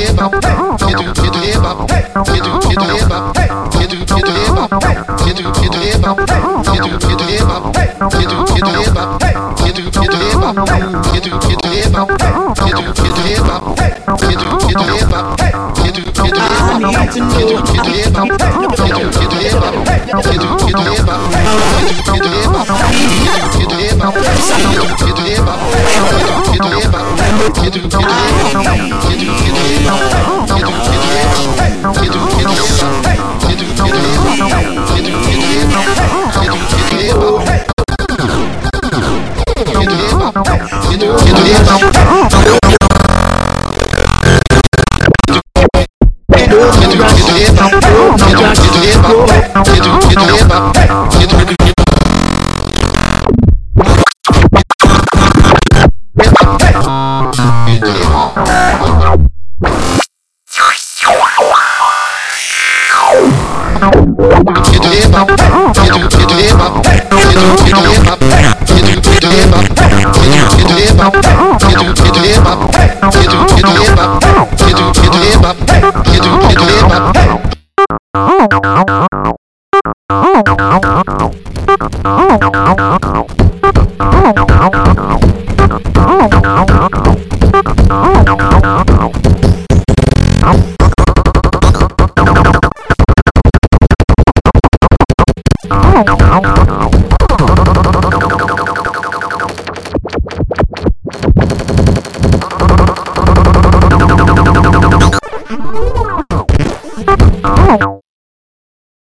Get Oh,